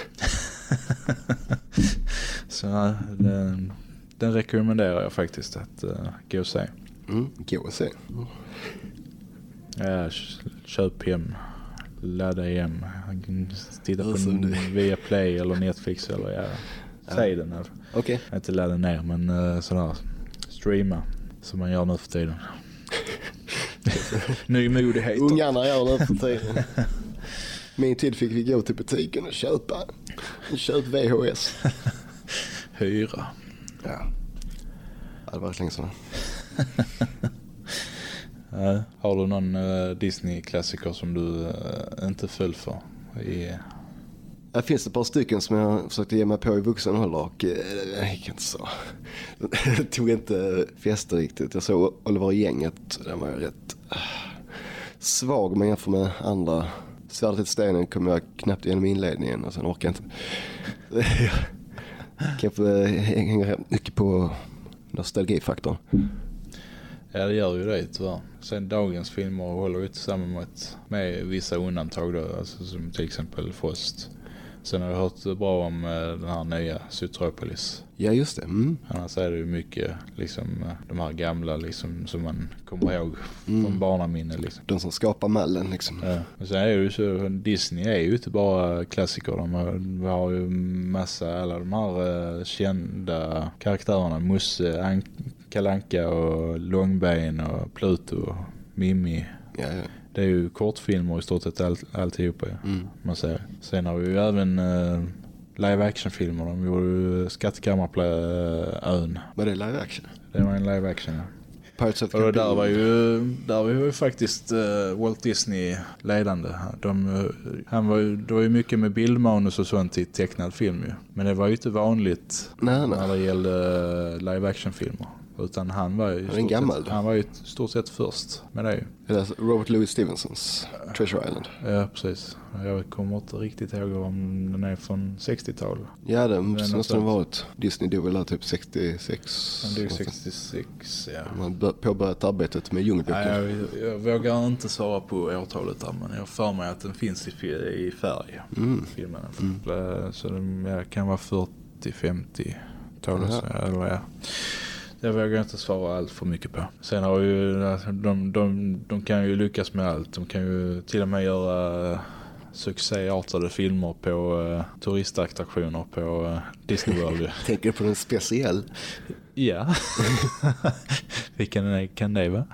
(laughs) Så eh, den, den rekommenderar jag faktiskt att uh, gå och se. Mm, gå och se. Ja, köp hem, ladda hem, titta på Ja, som den du- (laughs) via Play eller Netflix eller ja, säg den. Här. Okej. Inte ladda ner men uh, sådär, streama. Som man gör nu för tiden. (laughs) Nymodigheter. Ungarna gör det för tiden. (laughs) Min tid fick vi gå till butiken och köpa. Köp VHS. Hyra. Ja. ja det var länge sedan. Ja. Har du någon eh, Disney-klassiker som du eh, inte föll för? I, Det finns ett par stycken som jag försökte ge mig på i vuxen ålder och eh, det gick inte så. Det (laughs) tog inte fäste riktigt. Jag såg Oliver gänget. Den var ju rätt ah, svag om man jämför med andra. Svärdet till stenen kom jag knappt igenom inledningen och sen orkade jag inte. (laughs) Kanske hänger mycket på nostalgifaktorn. Ja, det gör ju det tyvärr. Sen dagens filmer håller ju inte samma mått med vissa undantag då. Alltså, som till exempel Frost. Sen har jag hört bra om eh, den här nya Zootropolis. Ja just det. Mm. Annars är det ju mycket liksom eh, de här gamla liksom som man kommer ihåg från Mm. barnaminne liksom. De som skapar mallen liksom. Ja. Och sen är det ju så, Disney är ju inte bara klassiker. De har, de har ju massa, alla de här eh, kända karaktärerna. Musse, An- Kalanka och Långben och Pluto och Mimmi. Ja, ja. Det är ju kortfilmer i stort sett all, alltihopa ju, Mm. man säger. Sen har vi ju även eh, live action-filmer. De gjorde ju Skattkammarön. Var det live action? Det var en live action ja. Pirates of Och där var ju, där var ju faktiskt eh, Walt Disney ledande. De, eh, han var ju, det var ju mycket med bildmanus och sånt i tecknad film ju. Men det var ju inte vanligt Nej, nej. när det gällde eh, live action-filmer. Utan han var ju är stort gammal sett, han var ju stort sett först med det alltså Robert Louis Stevensons Treasure Island. Ja, precis. Jag kommer inte riktigt ihåg om den är från 60-talet. Ja, det måste nästan ha varit. Disney dog väl typ 66. Han dog någonstans. 66, ja. Man påbörjat arbetet med Djungelboken. jag, jag vågar inte svara på årtalet där, men jag för mig att den finns i, i färg, Mm. filmen. Eh, Så den ja, kan vara 40-50-talet. Jaha. Eller ja. Det vågar jag inte svara allt för mycket på. Sen har ju, alltså, de, de, de kan ju lyckas med allt. De kan ju till och med göra eh, succéartade filmer på uh, turistattraktioner på uh, Disney World. (laughs) Tänker du på den speciell? ja. (laughs) Vilken kan det vara?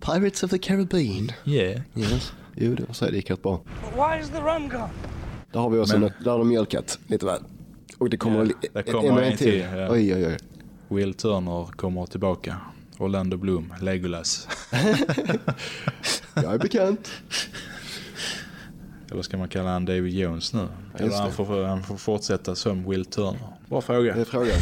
Pirates of the Caribbean. Yeah. Yes. Jo, det var så det gick rätt bra. Why's the rum gone? Där har vi också Men- något, där har de mjölkat lite väl. Och det kommer Ja, det kommer en en till. till, ja. Oj, oj, oj. Will Turner kommer tillbaka. Orlando Bloom, Legolas. (laughs) Jag är bekant. Eller ska man kalla han David Jones nu? Eller han det. får, han får fortsätta som Will Turner. Bra Det fråga. är frågan.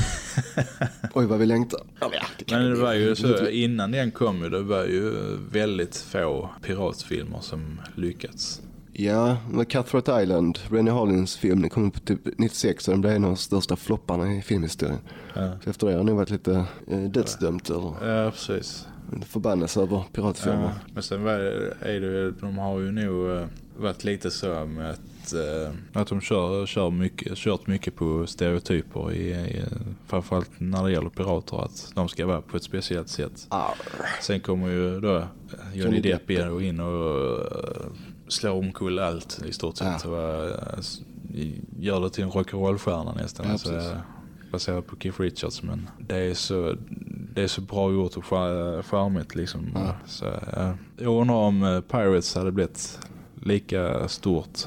(laughs) Oj, vad vi längtar. Ja, det Men det var ju så, innan den kom ju, det var ju väldigt få piratfilmer som lyckats. Ja, med Cutthroat Island, Rennie Harlins film, den kom upp typ 96 och den blev en av de största flopparna i filmhistorien. Ja, Så efter det har det nog varit lite eh, dödsdömt eller ja precis. en förbannelse över piratfilmer. Ja, men sen var det, är det, de har ju nog eh, varit lite så med att, eh, att de kör, kör mycket, kört mycket på stereotyper i, i, framförallt när det gäller pirater att de ska vara på ett speciellt sätt. Arr. Sen kommer ju då Johnny Johnny Depp in in och eh, slår omkull allt i stort sett. Ja. Och, eh, s- gör det till en rock'n'roll-stjärna nästan. Ja, alltså, eh, baserat på Keith Richards. Men det är så, det är så bra gjort och skär- charmigt liksom. Ja. Så, eh, jag undrar om eh, Pirates hade blivit lika stort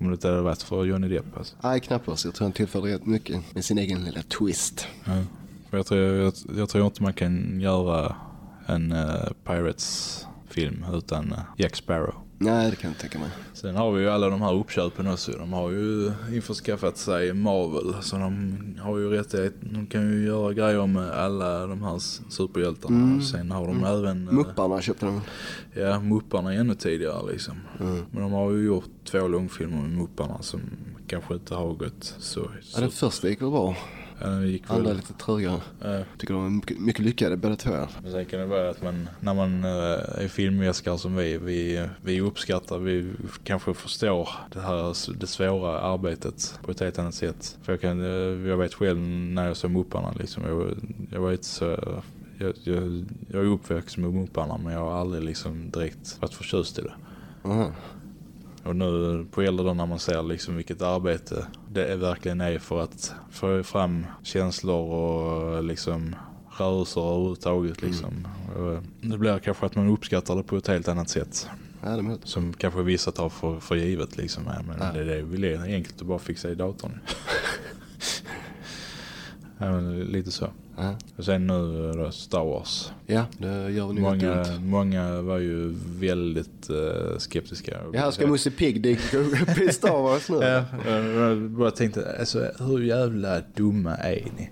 om det inte hade varit för Johnny Depp. Alltså. Nej, knappast. Jag tror han tillförde rätt mycket med sin egen lilla twist. Ja. Jag, tror, jag, jag tror inte man kan göra en uh, Pirates-film utan eh, Jack Sparrow. Nej, det kan jag inte tänka mig. Sen har vi ju alla de här uppköpen också. De har ju införskaffat sig Marvel. Så de har ju rättighet. De kan ju göra grejer med alla de här superhjältarna. Mm. Sen har de även... eh, Mupparna köpte de. Ja, Mupparna ännu tidigare liksom. Mm. Men de har ju gjort två långfilmer med Mupparna som kanske inte har gått så... Ja, den första gick väl bra. Ja. Andra lite trögare. eh, Tycker de var mycket, lyckade båda två. Men sen kan det vara att man, när man eh, är filmmäskare som vi, vi, vi uppskattar, vi kanske förstår det här det svåra arbetet på ett helt annat sätt. För jag, kan, eh, jag vet själv när jag såg Mupparna liksom, jag, jag var inte så... Jag, jag, jag är uppväxt med Mupparna men jag har aldrig liksom direkt varit förtjust i det. Aha. Och nu på äldre dagar när man ser liksom vilket arbete det är verkligen är för att få fram känslor och liksom rörelser överhuvudtaget liksom. Och Det blir kanske att man uppskattar det på ett helt annat sätt. Ja. Som kanske vissa tar för, för givet liksom. Men Ja. det, det är väl enkelt att bara fixa i datorn. (laughs) ja, men lite så. Ja. Och sen nu då Star Wars. ja, det gör inte Många, många var ju väldigt eh, skeptiska. Ja, ska Musse Pigg dyka upp i Star Wars nu. Ja, jag bara tänkte, alltså, hur jävla dumma är ni?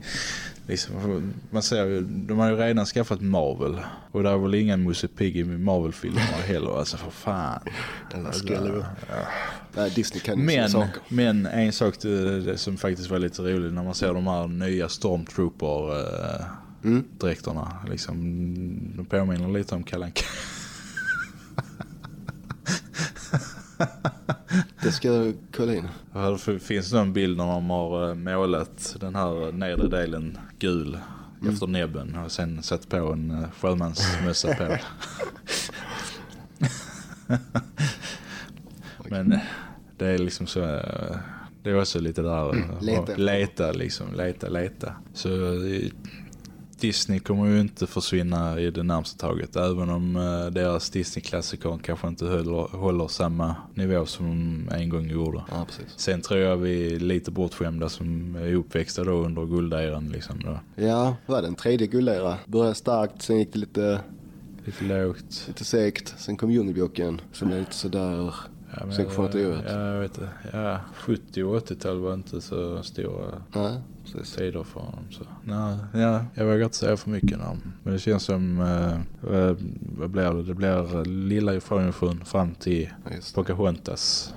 Liksom, man ser ju, de har ju redan skaffat Marvel. Och det är väl ingen Musse Pigg i Marvel-filmer heller. Alltså för fan. Den skulle vara. Nej, Disney kan ju Men, saker. men en sak det som faktiskt var lite rolig när man ser de här nya Stormtrooper-dräkterna. Mm. liksom, de påminner lite om Kalle Anka. (laughs) Det ska jag kolla in. Det finns någon bild när de har eh, målat den här nedre delen gul Mm. efter näbben och sen satt på en eh, sjömansmössa på. (laughs) Men eh, det är liksom så... eh, Det är också lite där... eh, leta leta liksom, leta, leta. Så eh, Disney kommer ju inte försvinna i det närmsta taget. Även om eh, deras Disney-klassiker kanske inte håller, håller samma nivå som de en gång gjorde. Ja. Sen tror jag vi är lite bortskämda som är uppväxta då under gulderan liksom då. Ja, vad var det? En tredje guldera. Började starkt, sen gick det lite, Lite lågt. lite segt. Sen kom Djungelboken som är lite sådär. Ja, men, Sen får inte ja, ut. jag vet inte. Ja, 70 och 80-tal var inte så stora Nej, precis. Tider för honom. Så. Nej, ja, jag vågar inte säga för mycket om. Men det känns som, eh, vad, vad blir det? Det blir lilla ifrån fram till det. Pocahontas.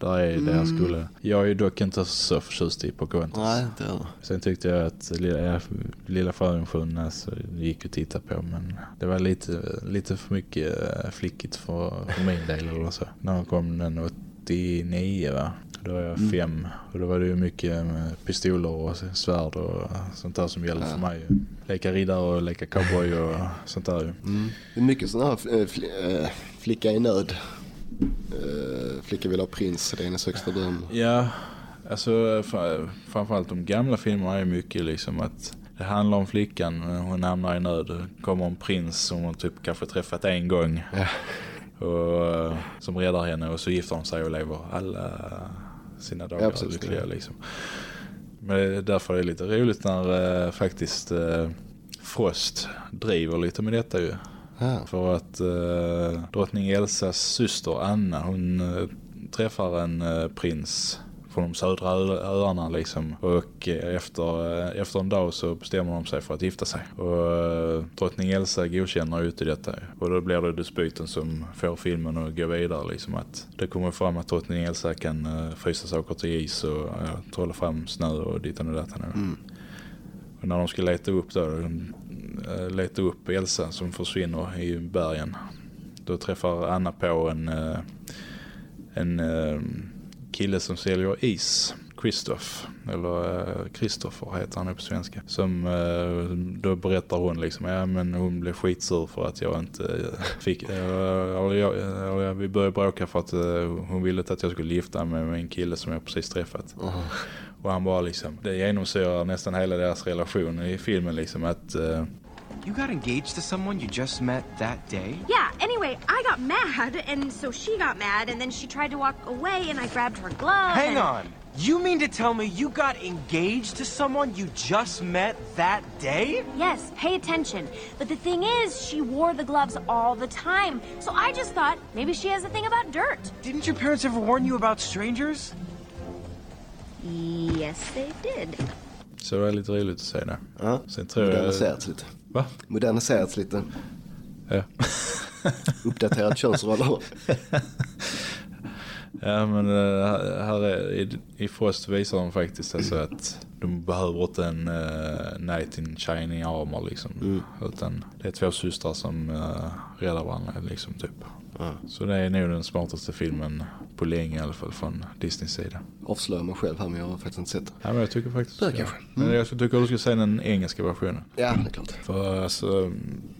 Där är deras skulle. Jag är dock inte så förtjust i Pocahontas. Nej, inte heller. Sen tyckte jag att Lilla, lilla Fröjungfrun alltså, det gick att titta på men det var lite, lite för mycket eh, flickigt för, för min del eller så. När den kom den 89 va? Då var jag Mm. fem och då var det ju mycket pistoler och svärd och sånt där som gällde Ja. för mig. Leka riddare och leka cowboy och sånt där. Mm. Det är mycket sådana här eh, fl eh, flicka i nöd. Eh, flicka vill ha prins, det är hennes högsta dröm. Ja, alltså fr- framförallt de gamla filmerna är mycket liksom att det handlar om flickan, hon hamnar i nöd. Det kommer en prins som hon typ kanske träffat en gång. Ja. Och, eh, som räddar henne och så gifter de sig och lever alla sina dagar Ja, precis, lyckliga liksom. Men det är därför är det lite roligt när eh, faktiskt eh, Frost driver lite med detta ju. Ja. För att eh, drottning Elsas syster Anna hon eh, träffar en eh, prins från de södra öarna liksom. Och eh, efter, eh, efter en dag så bestämmer de sig för att gifta sig. Och eh, drottning Elsa godkänner ju till detta. Och då blir det dispyten som får filmen att gå vidare liksom. Att det kommer fram att drottning Elsa kan frysa saker till is och eh, trolla fram snö och dittan och dattan. Mm. Och när de ska leta upp då, leta upp Elsa som försvinner i bergen. Då träffar Anna på en, en kille som säljer is. Christoph, eller eh, Christopher heter han nu på svenska. Som eh, då berättar hon liksom, ja men hon blev skitsur för att jag inte eh, fick, eh, eller jag, vi började bråka för att eh, hon ville att jag skulle gifta mig med en kille som jag precis träffat. Oh. Och han bara liksom, det genomsyrar nästan hela deras relation i filmen liksom att eh, You got engaged to someone you just met that day? Yeah, anyway, I got mad, and so she got mad, and then she tried to walk away, and I grabbed her glove. Hang and- on. You mean to tell me you got engaged to someone you just met that day? Yes, pay attention. But the thing is, she wore the gloves all the time. So I just thought maybe she has a thing about dirt. Didn't your parents ever warn you about strangers? Yes, they did. så det er var lite roligt att se det. Ja. Sen tror jag... Moderniserats lite. Va? Moderniserats lite. Ja. (laughs) (laughs) Uppdaterat könsroller. ja men eh, här är, i, i Frost visar de faktiskt alltså att de behöver inte en uh, knight in shining armor liksom. Utan det är två systrar som uh, räddar varandra liksom typ. Ja. Så det är nog den smartaste filmen på länge i alla fall från Disneys sida. Avslöjar mig själv här men jag har faktiskt inte sett det. Ja men jag tycker faktiskt Det så. kanske. Men jag att du skulle se den engelska versionen. Ja, det är klart. För alltså,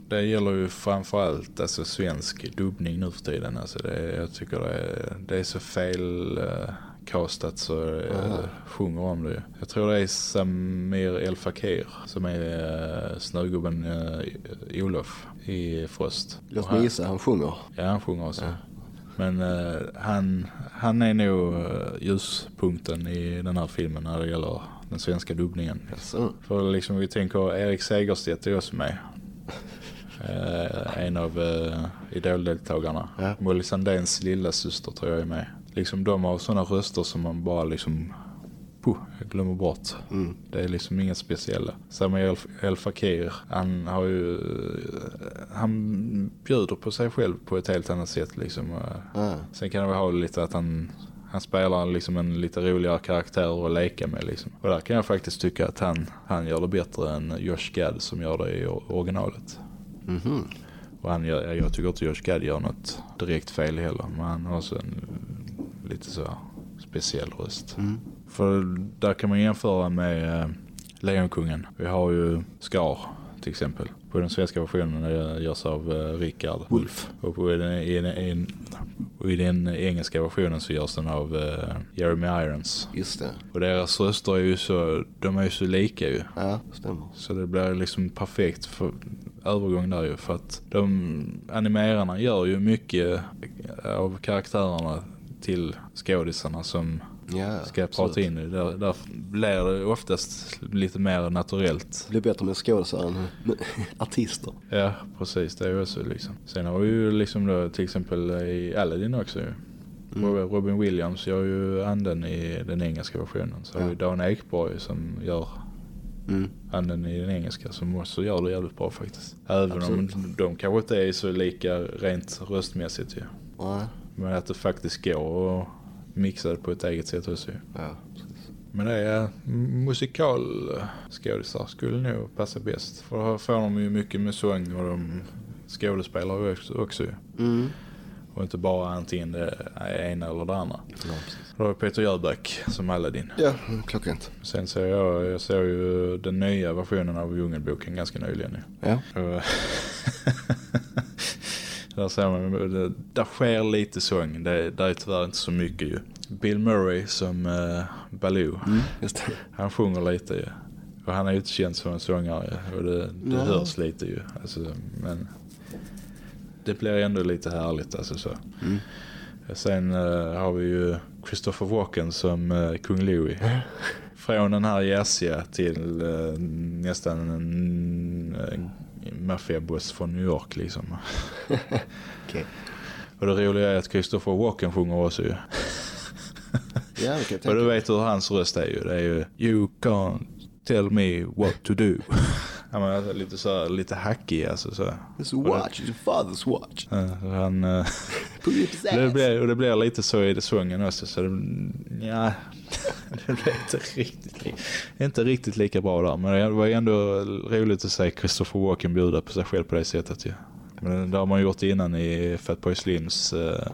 det gäller ju framförallt alltså, svensk dubbning nu för tiden. Alltså, det, jag tycker det är, det är så fel uh, castat så uh, sjunger om det. Jag tror det är Samir El Fakir som är uh, snögubben uh, Olof i Frost. Låt mig gissa, han sjunger. Ja, han sjunger också. Ja. Men uh, han, han är nog ljuspunkten i den här filmen när det gäller den svenska dubbningen. Yes. För liksom vi tänker Erik Segerstedt är också med. Uh, (laughs) en av uh, idoldeltagarna. Ja. Molly Sandéns lilla syster tror jag är med. Liksom de har sådana röster som man bara liksom puh, jag glömmer bort. Mm. Det är liksom inget speciella. Samuel El Fakir, han har ju han bjuder på sig själv på ett helt annat sätt liksom. Mm. Sen kan det ha lite att han han spelar liksom en lite roligare karaktär att leka med liksom. Och där kan jag faktiskt tycka att han, han gör det bättre än Josh Gad som gör det i originalet. Mm -hmm. Och han gör, jag tycker inte Josh Gad gör något direkt fel heller. Men han har också en lite så speciell röst. Mm. För där kan man jämföra med äh, Lejonkungen. Vi har ju Scar till exempel. På den svenska versionen görs av uh, Rickard Wolf. Och på den, i, i, i, den engelska versionen så görs den av uh, Jeremy Irons. Just det. Och deras röster är ju så, de är ju så lika ju. Ja, stämmer. Så det blir liksom perfekt för övergång där ju. För att de animerarna gör ju mycket av karaktärerna till skådisarna som ja, ska prata in i. Där, där blir det oftast lite mer naturellt. Det blir bättre med skådisar än (laughs) artister. Ja, precis. Det är ju också liksom. Sen har vi ju liksom då till exempel i Aladdin också ju. Mm. Robin Williams gör ju anden i den engelska versionen. Så ja. har vi Dan Ekborg som gör mm. anden i den engelska som också gör det jävligt bra faktiskt. Även Absolut. om de kanske inte är så lika rent röstmässigt ju. Ja. Men att det faktiskt går att mixa det på ett eget sätt också. Ja, Men det är musikalskådisar skulle nog passa bäst. För då får de ju mycket med sång och de skådespelar också. Mm. Och inte bara antingen det ena eller det andra. Ja, då har Peter Jöback som Aladdin. Ja, klockrent. Sen ser jag, jag ser ju den nya versionen av Djungelboken ganska nyligen. Ja. (laughs) Där ser man, det, där sker lite sång. Det, där är tyvärr inte så mycket ju. Bill Murray som uh, Baloo. Mm. Han sjunger lite ju. Och han är ju inte känd som en sångare. Och det, det ja. hörs lite ju. Alltså, men det blir ändå lite härligt. Alltså, så. Mm. Sen uh, har vi ju Christopher Walken som uh, Kung Louie. (laughs) Från den här jazziga till uh, nästan en, en maffiaboss från New York liksom. (laughs) okay. Och det roliga är att Christopher Walken sjunger också ju. ja, Och du vet hur hans röst är ju. Det är ju You can't tell me what to do. (laughs) Han är lite så lite hackig alltså så. A watch, it's a father's watch. han (laughs) uh, det blir och det blir lite så i det sången också så det, ja (laughs) det blir inte riktigt inte riktigt lika bra där men det var ändå roligt att se Christopher Walken bjuda på sig själv på det sättet ju. Men det har man gjort innan i Fatboy Slims uh,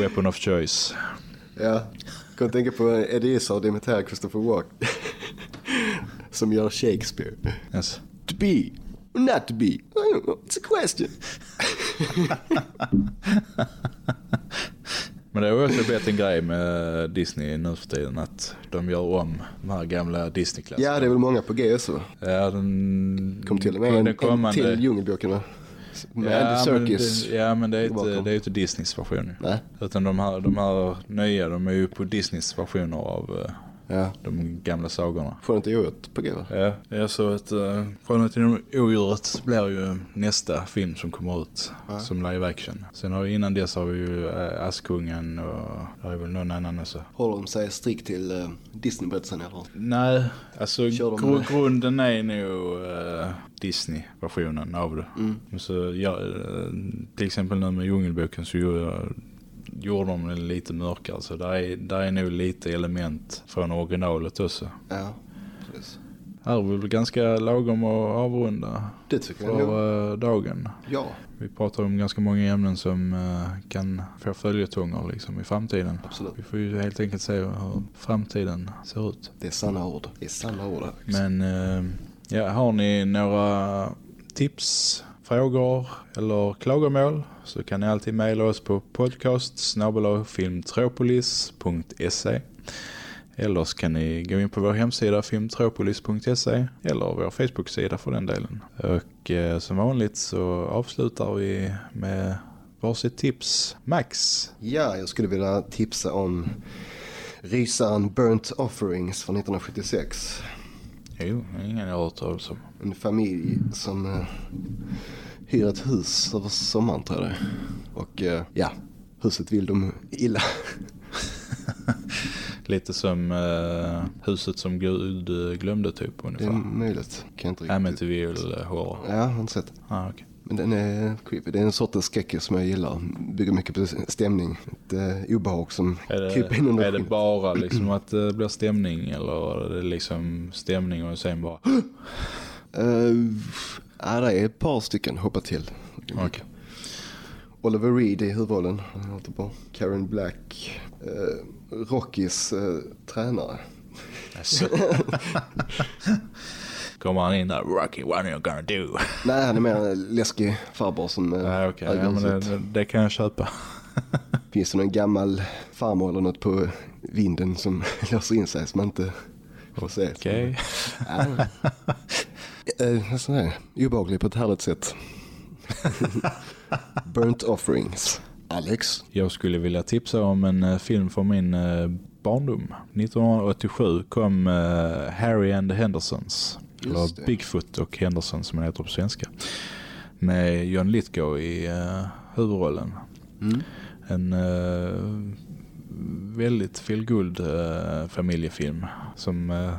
Weapon of Choice. Ja, kan tänka på Eddie Izzard imiterar Christopher Walken (laughs) som gör Shakespeare. Yes. To be or not to be? I don't know. It's a question. (laughs) Men det har också blivit en grej med Disney nu för tiden att de gör om de här gamla Disney-klasserna. Ja, det är väl många på G också. Ja, den kom till och med en, kommande... en till Djungelboken med ja, Circus. Men det, ja, men det är inte, det är inte Disneys version. Nej. Utan de här, de här nya, de är ju på Disneys versioner av eh, Ja. De gamla sagorna. Från ett odjuret på G Ja, jag såg att uh, Från ett odjuret blir ju nästa film som kommer ut ja. som live action. Sen har vi, innan dess har vi ju uh, Askungen och det är väl någon annan också. Håller de sig strikt till uh, Disney-berättelsen eller? Nej, alltså gr grunden är nog uh, Disney-versionen av det. Mm. Så ja, till exempel nu med Djungelboken så gjorde jag gjorde de den lite mörkare. Så där är, där är nog lite element från originalet också. Ja, precis. Här är väl ganska lagom att avrunda det tycker för jag. Eh, dagen. Ja. Vi pratar om ganska många ämnen som uh, kan få följetånger liksom, i framtiden. Absolut. Vi får ju helt enkelt se hur framtiden ser ut. Det är sanna ord. Det är sanna ord. Men uh, ja, har ni några tips frågor eller klagomål så kan ni alltid mejla oss på podcast filmtropolis.se eller så kan ni gå in på vår hemsida filmtropolis.se eller vår Facebook-sida för den delen. Och eh, som vanligt så avslutar vi med varsitt tips. Max. Ja, jag skulle vilja tipsa om rysaren Burnt Offerings från 1976. Jo, ingen jag hört talas om. En familj som uh, hyr ett hus över sommaren tror jag det. Och uh, ja, huset vill de illa. (laughs) Lite som uh, huset som Gud uh, glömde typ ungefär. Det är möjligt. Kan jag inte riktigt. Amityville uh, horror. Ja, jag har inte sett. Ah, okay. Men den är creepy. Det är en sortens skräck som jag gillar. Bygger mycket på stämning. Ett uh, obehag som kryper in Är under det skinnet. bara liksom att det blir stämning eller är det liksom stämning och sen bara... Uh, (gasps) ja, det är ett par stycken. Hoppa till. Okej. Oliver Reed i huvudrollen. Karen Black. Uh, Rockys uh, tränare. Alltså. (laughs) (laughs) Kommer han in där, Rocky, what are you gonna do? (laughs) Nej, han är mer en läskig farbror som uh, Nej, äger Ja, men det, det kan jag köpa. (laughs) Finns det någon gammal farmor eller något på vinden som (laughs) låser in sig som man inte får se? Okej. Ja. Eh, säger jag? Obehaglig på ett härligt sätt. Burnt offerings. Alex. Jag skulle vilja tipsa om en eh, film från min eh, barndom. 1987 kom eh, Harry and the Hendersons. Eller. Bigfoot och Henderson som han heter på svenska. Med John Lithgow i uh, huvudrollen. Mm. En eh, väldigt feelgood uh, familjefilm som eh,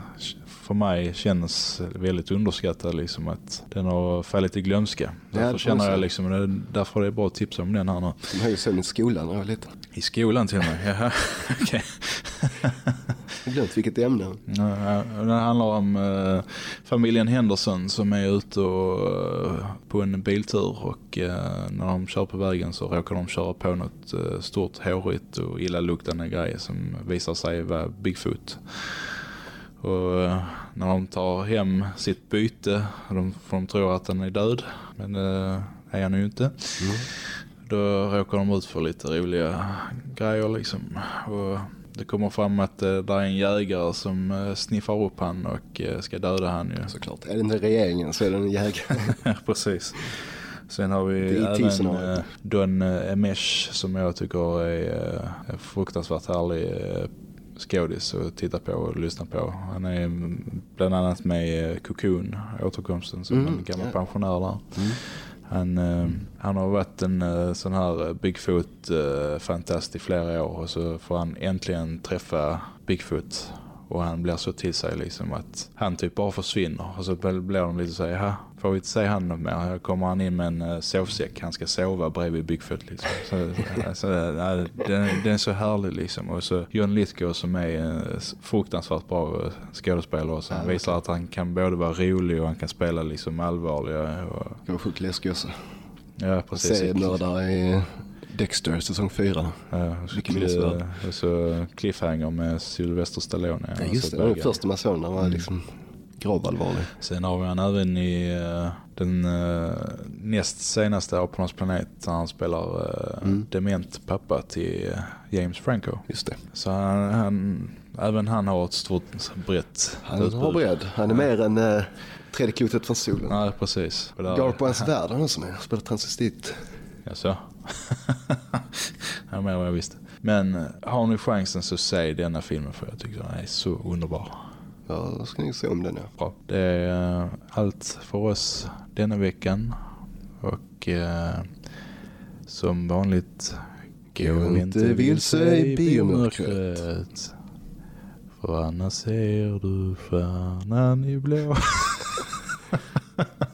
för mig känns väldigt underskattad liksom att den har fallit i glömska. Därför känner jag liksom därför är det bra att tipsa om den här nu. De har ju sen i skolan när jag var liten. I skolan till och med. (laughs) Jaha, okej. Jag glömt vilket ämne. Ja, Den handlar om eh, familjen Henderson som är ute och, eh, på en biltur och eh, när de kör på vägen så råkar de köra på något eh, stort hårigt och illaluktande grej som visar sig vara Bigfoot. Och när de tar hem sitt byte, de, för de tror att den är död, men det är han ju inte. Då råkar de ut för lite roliga grejer liksom. Och det kommer fram att eh, det är en jägare som eh, sniffar upp han och eh, ska döda han ju. Såklart. Är det inte regeringen så är det en jägare. (laughs) Precis. Sen har vi även eh, Don Emesh som jag tycker är eh, en fruktansvärt härlig eh, skådis att titta på och lyssna på. Han är mm, bland annat med i Cocoon, återkomsten som Mm, en gammal ja. pensionär där. Han, eh, han har varit en eh, sån här eh, Bigfoot-fantast i flera år och så får han äntligen träffa Bigfoot och han blir så till sig liksom att han typ bara försvinner och så blir de lite så här, "Jaha, får vi inte se han något mer? Här kommer han in med en uh, sovsäck, han ska sova bredvid Bigfoot liksom. Så, så, ja, den, den är så härlig liksom och så John Lithgow som är en fruktansvärt bra eh, skådespelare så han visar att han kan både vara rolig och han kan spela liksom allvarliga och, Det var sjukt läskig också. ja precis. Seriemördare i Dexter säsong 4. Ja, minnesvärd. och så cliffhanger med Sylvester Stallone. Ja, just det. Det var den första man såg när var liksom gravallvarlig. Sen har vi han även i eh, den uh, näst senaste Apornas planet där han spelar uh, Mm. dement pappa till James Franco. Just det. Så han, han, även han har ett stort brett Han har bredd. Han är mer än uh, tredje klotet från solen. Ja, precis. Där- Gar på hans värld han som är. Spelar transvestit. Ja, så. (laughs) mer än vad jag visste. Men eh, har ni chansen så se denna filmen för jag tycker den är så underbar. Ja, då ska ni se om den ja. Bra. Det är eh, allt för oss denna veckan. Och eh, som vanligt, Gå inte vilse i biomörkret. För annars ser du stjärnan i blå. (laughs)